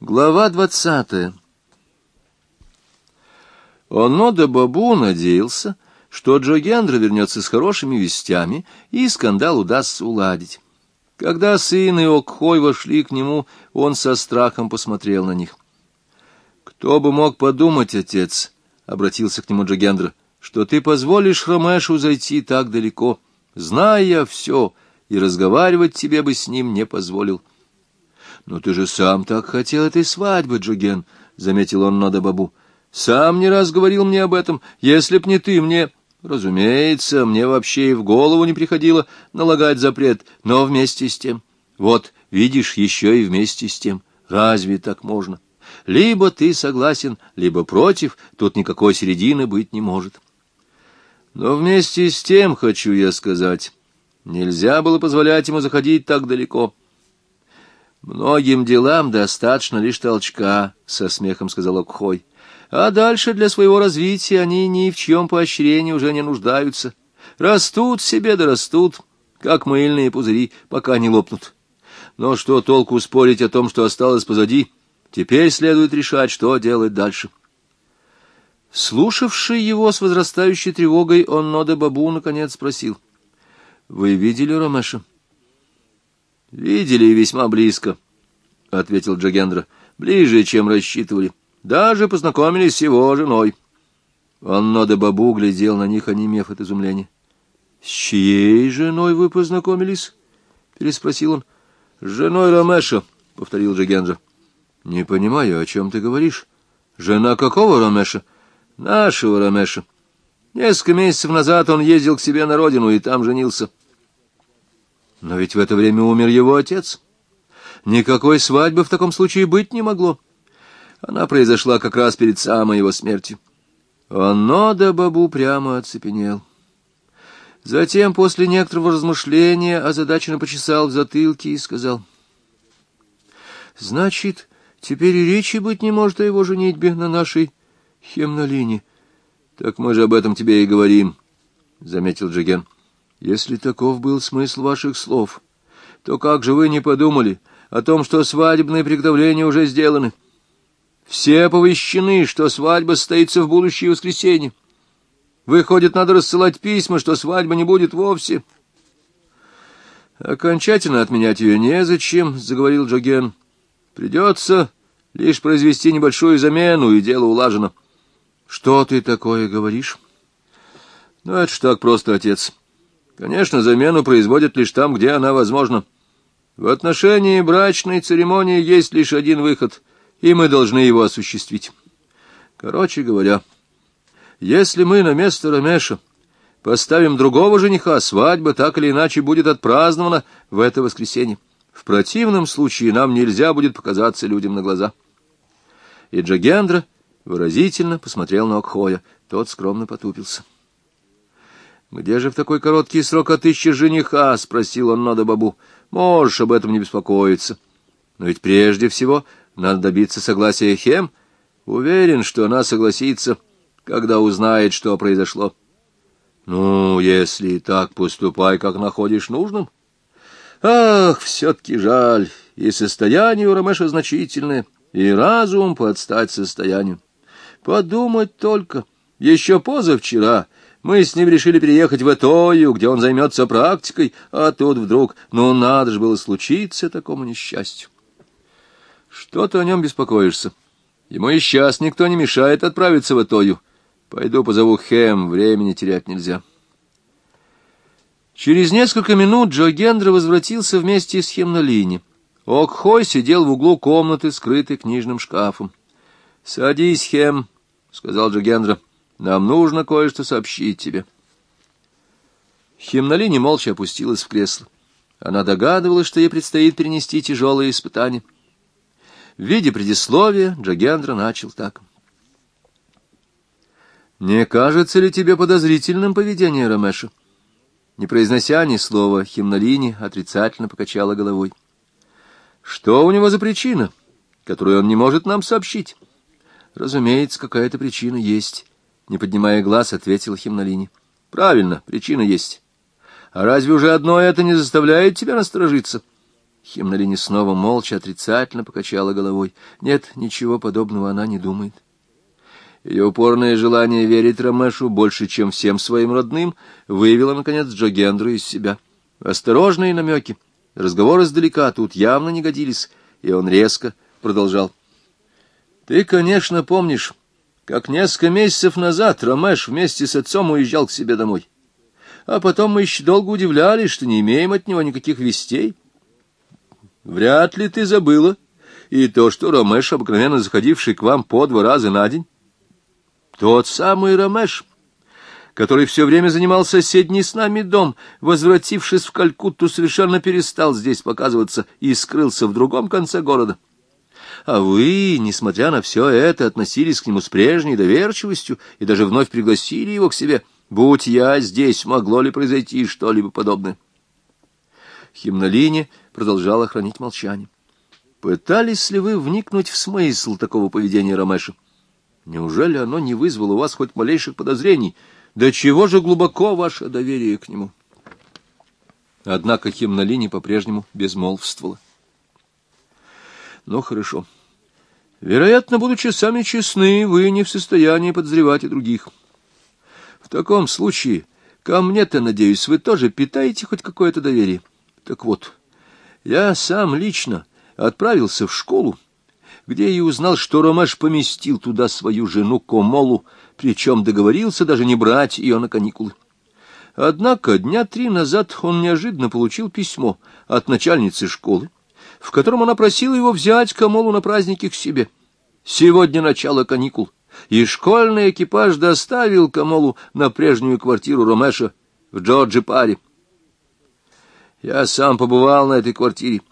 Глава двадцатая Онода Бабу надеялся, что Джогендра вернется с хорошими вестями, и скандал удастся уладить. Когда сын и Окхой вошли к нему, он со страхом посмотрел на них. — Кто бы мог подумать, отец, — обратился к нему Джогендра, — что ты позволишь Ромешу зайти так далеко, зная все, и разговаривать тебе бы с ним не позволил. — «Но ты же сам так хотел этой свадьбы, Джоген», — заметил он Нода Бабу. «Сам не раз говорил мне об этом. Если б не ты, мне...» «Разумеется, мне вообще и в голову не приходило налагать запрет, но вместе с тем...» «Вот, видишь, еще и вместе с тем. Разве так можно?» Либо ты согласен, либо против, тут никакой середины быть не может. Но вместе с тем, хочу я сказать, нельзя было позволять ему заходить так далеко. Многим делам достаточно лишь толчка, — со смехом сказал Окхой. А дальше для своего развития они ни в чьем поощрении уже не нуждаются. Растут себе да растут, как мыльные пузыри, пока не лопнут. Но что толку спорить о том, что осталось позади? Теперь следует решать, что делать дальше. Слушавший его с возрастающей тревогой, он Нода Бабу наконец спросил. — Вы видели Ромеша? —— Видели весьма близко, — ответил Джагендра. — Ближе, чем рассчитывали. Даже познакомились с его женой. Аннода Бабу глядел на них, онемев от изумления. — С чьей женой вы познакомились? — переспросил он. — С женой Ромеша, — повторил Джагендра. — Не понимаю, о чем ты говоришь. Жена какого Ромеша? — Нашего Ромеша. Несколько месяцев назад он ездил к себе на родину и там женился. — но ведь в это время умер его отец. Никакой свадьбы в таком случае быть не могло. Она произошла как раз перед самой его смертью. Оно да бабу прямо оцепенел. Затем, после некоторого размышления, озадаченно почесал в затылке и сказал. — Значит, теперь и речи быть не может о его женитьбе на нашей хемнолине. — Так мы же об этом тебе и говорим, — заметил Джиген. — если таков был смысл ваших слов, то как же вы не подумали о том, что свадебные приготовления уже сделаны? Все оповещены, что свадьба состоится в будущее воскресенье. Выходит, надо рассылать письма, что свадьба не будет вовсе. Окончательно отменять ее незачем, — заговорил Джоген. Придется лишь произвести небольшую замену, и дело улажено. Что ты такое говоришь? Ну, это ж так просто, отец. — Конечно, замену производят лишь там, где она возможна. В отношении брачной церемонии есть лишь один выход, и мы должны его осуществить. Короче говоря, если мы на место Рамеша поставим другого жениха, свадьба так или иначе будет отпразднована в это воскресенье. В противном случае нам нельзя будет показаться людям на глаза. И Джагендра выразительно посмотрел на Окхоя. Тот скромно потупился. «Где же в такой короткий срок отыщешь жениха?» — спросил он Нода Бабу. «Можешь об этом не беспокоиться. Но ведь прежде всего надо добиться согласия Хем. Уверен, что она согласится, когда узнает, что произошло». «Ну, если и так, поступай, как находишь нужным». «Ах, все-таки жаль, и состояние у Ромеша значительное, и разум подстать состоянию. Подумать только, еще позавчера...» Мы с ним решили переехать в Этою, где он займется практикой, а тут вдруг, ну надо же было случиться такому несчастью. Что ты о нем беспокоишься? Ему и сейчас никто не мешает отправиться в Этою. Пойду позову Хэм, времени терять нельзя. Через несколько минут Джо Гендра возвратился вместе с Хемнолини. Окхой сидел в углу комнаты, скрытой книжным шкафом. — Садись, Хем, — сказал Джо Гендра. Нам нужно кое-что сообщить тебе. Химнолини молча опустилась в кресло. Она догадывалась, что ей предстоит перенести тяжелые испытания. В виде предисловия Джагендра начал так. «Не кажется ли тебе подозрительным поведение Ромеша?» Не произнося ни слова, Химнолини отрицательно покачала головой. «Что у него за причина, которую он не может нам сообщить?» «Разумеется, какая-то причина есть». Не поднимая глаз, ответил Химнолини. — Правильно, причина есть. А разве уже одно это не заставляет тебя насторожиться? Химнолини снова молча отрицательно покачала головой. Нет, ничего подобного она не думает. Ее упорное желание верить Ромешу больше, чем всем своим родным, выявило, наконец, Джогендра из себя. Осторожные намеки, разговоры издалека тут явно не годились, и он резко продолжал. — Ты, конечно, помнишь, как несколько месяцев назад Ромеш вместе с отцом уезжал к себе домой. А потом мы еще долго удивлялись, что не имеем от него никаких вестей. Вряд ли ты забыла и то, что Ромеш, обыкновенно заходивший к вам по два раза на день, тот самый Ромеш, который все время занимал соседний с нами дом, возвратившись в Калькутту, совершенно перестал здесь показываться и скрылся в другом конце города. А вы, несмотря на все это, относились к нему с прежней доверчивостью и даже вновь пригласили его к себе. Будь я здесь, могло ли произойти что-либо подобное? Химнолине продолжала хранить молчание. Пытались ли вы вникнуть в смысл такого поведения Ромеша? Неужели оно не вызвало у вас хоть малейших подозрений? Да чего же глубоко ваше доверие к нему? Однако Химнолине по-прежнему безмолвствовала. Ну, хорошо. Вероятно, будучи сами честны, вы не в состоянии подозревать и других. В таком случае, ко мне-то, надеюсь, вы тоже питаете хоть какое-то доверие. Так вот, я сам лично отправился в школу, где и узнал, что Ромаш поместил туда свою жену Комолу, причем договорился даже не брать ее на каникулы. Однако дня три назад он неожиданно получил письмо от начальницы школы, в котором она просила его взять Камолу на праздники к себе. Сегодня начало каникул, и школьный экипаж доставил Камолу на прежнюю квартиру Ромеша в Джорджи-Паре. Я сам побывал на этой квартире.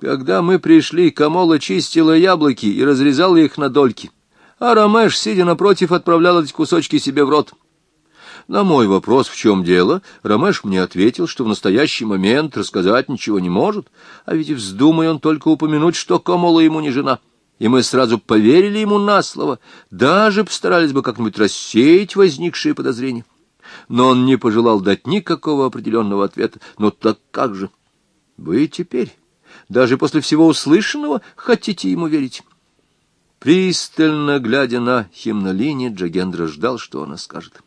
Когда мы пришли, Камола чистила яблоки и разрезала их на дольки, а Ромеш, сидя напротив, отправлял эти кусочки себе в рот. На мой вопрос, в чем дело, Ромеш мне ответил, что в настоящий момент рассказать ничего не может, а ведь вздумай он только упомянуть, что Камола ему не жена. И мы сразу поверили ему на слово, даже постарались бы как-нибудь рассеять возникшие подозрения но он не пожелал дать никакого определенного ответа. Но так как же? Вы теперь, даже после всего услышанного, хотите ему верить? Пристально глядя на химнолине, Джагендра ждал, что она скажет.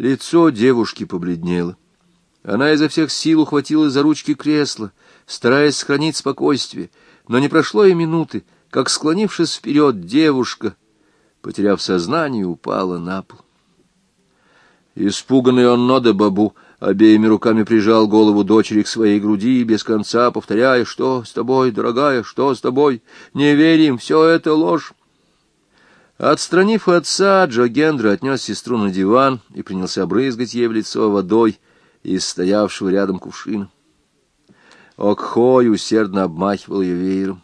Лицо девушки побледнело. Она изо всех сил ухватила за ручки кресла, стараясь сохранить спокойствие, но не прошло и минуты, как, склонившись вперед, девушка, потеряв сознание, упала на пол. Испуганный он Нода Бабу обеими руками прижал голову дочери к своей груди, без конца повторяя, что с тобой, дорогая, что с тобой, не верим, все это ложь. Отстранив отца, Джо Гендра отнес сестру на диван и принялся брызгать ей в лицо водой из стоявшего рядом кувшина. Окхой усердно обмахивал ее веером.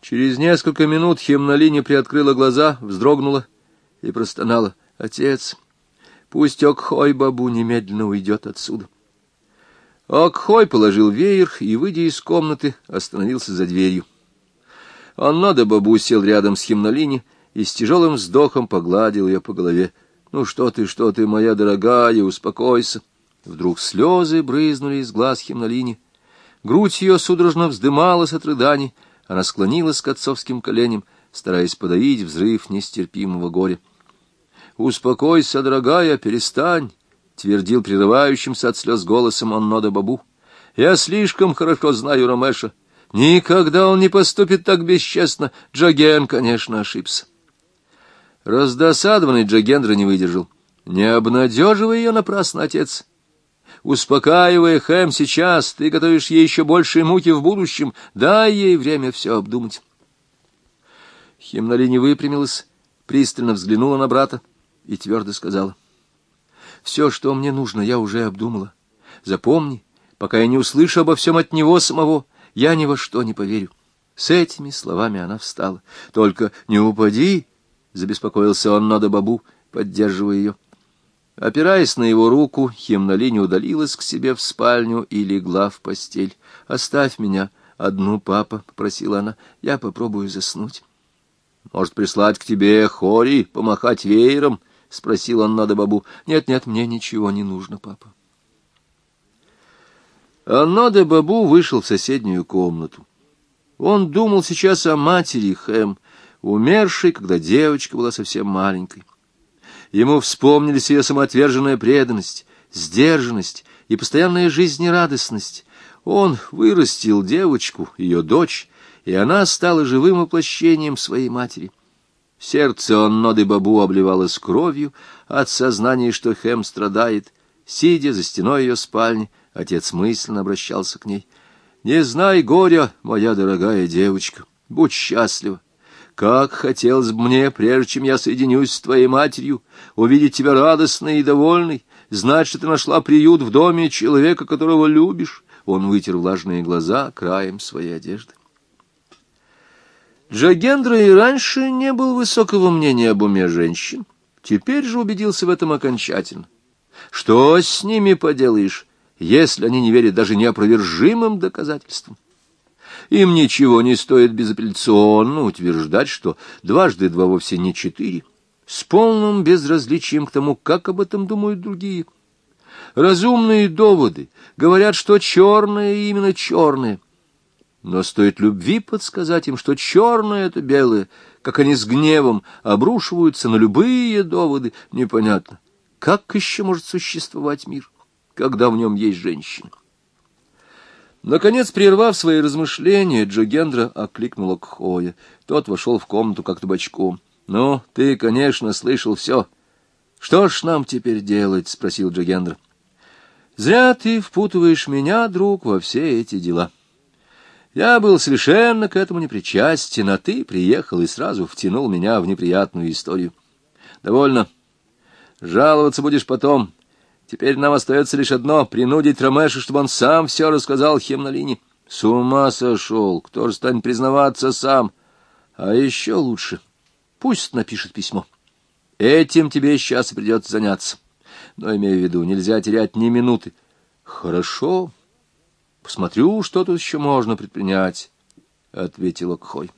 Через несколько минут Хемнолине приоткрыла глаза, вздрогнула и простонала — Отец, пусть Окхой-бабу немедленно уйдет отсюда. Окхой положил веер и, выйдя из комнаты, остановился за дверью. Он надо бабу сел рядом с Химнолини и с тяжелым вздохом погладил ее по голове. «Ну что ты, что ты, моя дорогая, успокойся!» Вдруг слезы брызнули из глаз Химнолини. Грудь ее судорожно вздымалась от рыданий. Она склонилась к отцовским коленям, стараясь подавить взрыв нестерпимого горя. «Успокойся, дорогая, перестань», — твердил прерывающимся от слез голосом Аннода Бабу. «Я слишком хорошо знаю Ромеша. Никогда он не поступит так бесчестно. Джаген, конечно, ошибся». Раздосадованный Джагендра не выдержал. «Не обнадеживай ее напрасно, отец. Успокаивая Хэм сейчас, ты готовишь ей еще большие муки в будущем. Дай ей время все обдумать». Химнали не выпрямилась, пристально взглянула на брата и твердо сказала. «Все, что мне нужно, я уже обдумала. Запомни, пока я не услышу обо всем от него самого, я ни во что не поверю». С этими словами она встала. «Только не упади!» — забеспокоился он надо бабу, поддерживая ее. Опираясь на его руку, Химнолине удалилась к себе в спальню и легла в постель. «Оставь меня одну, папа», — попросила она, — «я попробую заснуть». «Может, прислать к тебе Хори, помахать веером?» — спросил он надо бабу. — Нет, нет, мне ничего не нужно, папа. Де Бабу вышел в соседнюю комнату. Он думал сейчас о матери Хэм, умершей, когда девочка была совсем маленькой. Ему вспомнились ее самоотверженная преданность, сдержанность и постоянная жизнерадостность. Он вырастил девочку, ее дочь, и она стала живым воплощением своей матери. Сердце Онноды Бабу обливалось кровью от сознания, что Хэм страдает. Сидя за стеной ее спальни, отец мысленно обращался к ней. «Не знай горя, моя дорогая девочка, будь счастлива. Как хотелось бы мне, прежде чем я соединюсь с твоей матерью, увидеть тебя радостной и довольной, знать, что ты нашла приют в доме человека, которого любишь». Он вытер влажные глаза краем своей одежды. Джагендра и раньше не был высокого мнения об уме женщин, теперь же убедился в этом окончательно. Что с ними поделаешь, если они не верят даже неопровержимым доказательствам? Им ничего не стоит безапелляционно утверждать, что дважды два вовсе не четыре, с полным безразличием к тому, как об этом думают другие. Разумные доводы говорят, что черное именно черное. Но стоит любви подсказать им, что черное — это белое, как они с гневом обрушиваются на любые доводы, непонятно. Как еще может существовать мир, когда в нем есть женщина? Наконец, прервав свои размышления, Джогендра окликнула Кхоя. Тот вошел в комнату как-то бочком. — Ну, ты, конечно, слышал все. — Что ж нам теперь делать? — спросил Джогендра. — Зря ты впутываешь меня, друг, во все эти дела. Я был совершенно к этому не причастен, а ты приехал и сразу втянул меня в неприятную историю. Довольно. Жаловаться будешь потом. Теперь нам остается лишь одно — принудить Ромеша, чтобы он сам все рассказал Хемнолине. С ума сошел, кто же станет признаваться сам? А еще лучше, пусть напишет письмо. Этим тебе сейчас придется заняться. Но, имею в виду, нельзя терять ни минуты. Хорошо, посмотрю, что тут еще можно предпринять, — ответила Кхой.